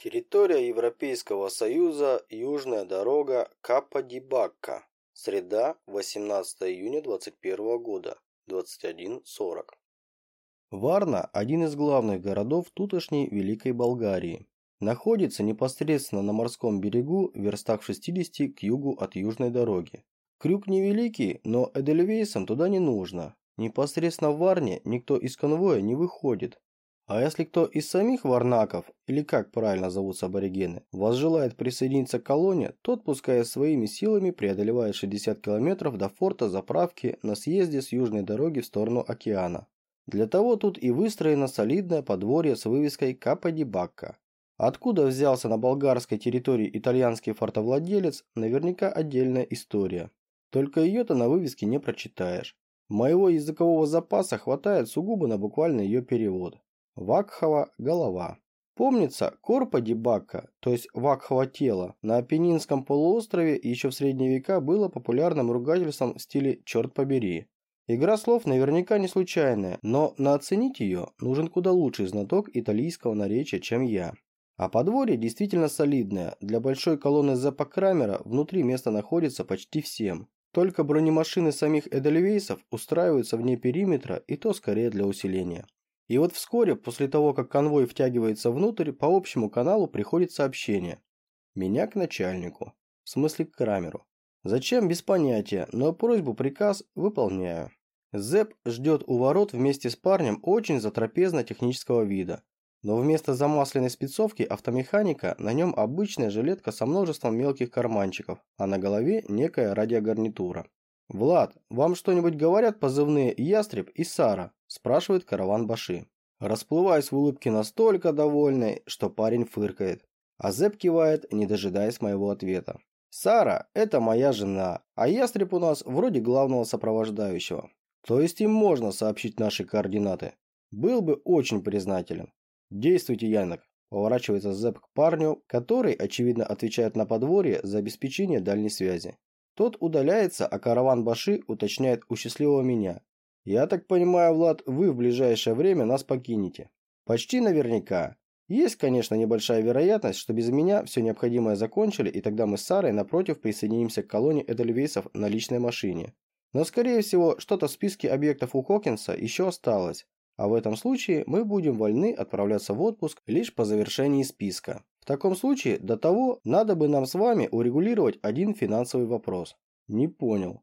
Территория Европейского Союза, южная дорога Каппа-ди-Бакка. Среда, 18 июня 2021 года, 21.40. Варна – один из главных городов тутошней Великой Болгарии. Находится непосредственно на морском берегу, в верстах 60 к югу от южной дороги. Крюк невеликий, но Эдельвейсам туда не нужно. Непосредственно в Варне никто из конвоя не выходит, а если кто из самих варнаков, или как правильно зовутся аборигены, возжелает присоединиться к колонне, тот, пускай своими силами, преодолевает 60 километров до форта заправки на съезде с южной дороги в сторону океана. Для того тут и выстроено солидное подворье с вывеской Капа Бакка. Откуда взялся на болгарской территории итальянский фортовладелец, наверняка отдельная история. Только ее-то на вывеске не прочитаешь. Моего языкового запаса хватает сугубо на буквальный ее перевод. Вакхова – голова. Помнится, Корпа Дебакка, то есть Вакхова тело, на Апеннинском полуострове еще в средние века было популярным ругательством в стиле «черт побери». Игра слов наверняка не случайная, но на оценить ее нужен куда лучший знаток итальянского наречия, чем я. А подворье действительно солидное. Для большой колонны Зеппа Крамера внутри места находится почти всем. Только бронемашины самих Эдельвейсов устраиваются вне периметра, и то скорее для усиления. И вот вскоре, после того, как конвой втягивается внутрь, по общему каналу приходит сообщение. Меня к начальнику. В смысле к Крамеру. Зачем, без понятия, но просьбу приказ выполняю. Зэп ждет у ворот вместе с парнем очень затрапезно-технического вида. Но вместо замасленной спецовки автомеханика на нем обычная жилетка со множеством мелких карманчиков, а на голове некая радиогарнитура. «Влад, вам что-нибудь говорят позывные «Ястреб» и «Сара»?» – спрашивает караван Баши. Расплываясь в улыбке настолько довольной, что парень фыркает. А Зэп кивает, не дожидаясь моего ответа. «Сара – это моя жена, а Ястреб у нас вроде главного сопровождающего. То есть им можно сообщить наши координаты. Был бы очень признателен. Действуйте, Янок». Поворачивается Зэп к парню, который, очевидно, отвечает на подворье за обеспечение дальней связи. Тот удаляется, а караван Баши уточняет у счастливого меня. «Я так понимаю, Влад, вы в ближайшее время нас покинете». «Почти наверняка. Есть, конечно, небольшая вероятность, что без меня все необходимое закончили, и тогда мы с Сарой напротив присоединимся к колонии Эдельвейсов на личной машине. Но, скорее всего, что-то в списке объектов у Хокинса еще осталось, а в этом случае мы будем вольны отправляться в отпуск лишь по завершении списка. В таком случае до того надо бы нам с вами урегулировать один финансовый вопрос. Не понял.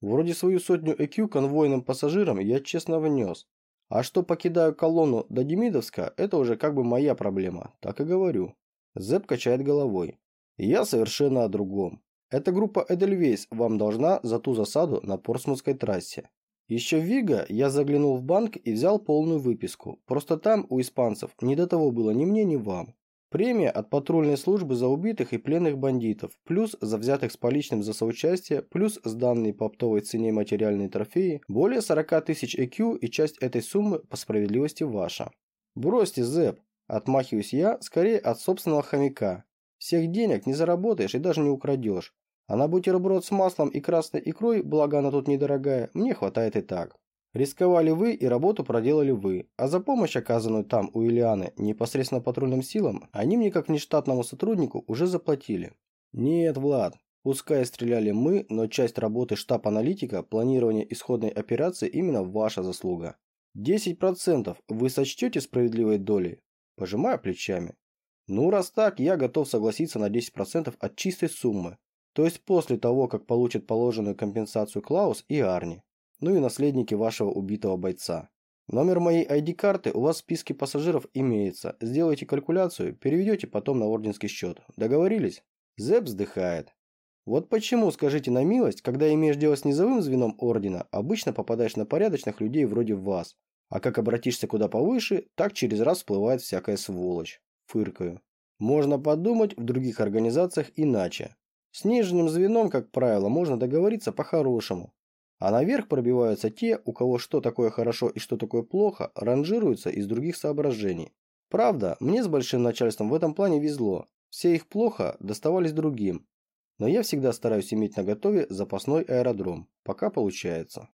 Вроде свою сотню ЭКЮ конвойным пассажирам я честно внес. А что покидаю колонну до Демидовска, это уже как бы моя проблема, так и говорю. Зэп качает головой. Я совершенно о другом. Эта группа Эдельвейс вам должна за ту засаду на Портсмутской трассе. Еще в Вига я заглянул в банк и взял полную выписку. Просто там у испанцев не до того было ни мне, ни вам. Премия от патрульной службы за убитых и пленных бандитов, плюс за взятых с поличным за соучастие, плюс сданные по оптовой цене материальные трофеи, более 40 тысяч ЭКЮ и часть этой суммы по справедливости ваша. Бросьте, Зэп, отмахиваюсь я, скорее от собственного хомяка. Всех денег не заработаешь и даже не украдешь. А на бутерброд с маслом и красной икрой, благо она тут недорогая, мне хватает и так. Рисковали вы и работу проделали вы, а за помощь, оказанную там у Ильяны непосредственно патрульным силам, они мне как внештатному сотруднику уже заплатили. Нет, Влад, пускай стреляли мы, но часть работы штаб-аналитика, планирования исходной операции именно ваша заслуга. 10% вы сочтете справедливой долей? Пожимаю плечами. Ну, раз так, я готов согласиться на 10% от чистой суммы. То есть после того, как получат положенную компенсацию Клаус и Арни ну и наследники вашего убитого бойца. Номер моей ID-карты у вас в списке пассажиров имеется. Сделайте калькуляцию, переведете потом на орденский счет. Договорились? Зэп вздыхает. Вот почему, скажите на милость, когда имеешь дело с низовым звеном ордена, обычно попадаешь на порядочных людей вроде вас. А как обратишься куда повыше, так через раз всплывает всякая сволочь. Фыркаю. Можно подумать в других организациях иначе. С нижним звеном, как правило, можно договориться по-хорошему. А наверх пробиваются те, у кого что такое хорошо и что такое плохо, ранжируются из других соображений. Правда, мне с большим начальством в этом плане везло. Все их плохо доставались другим. Но я всегда стараюсь иметь на готове запасной аэродром, пока получается.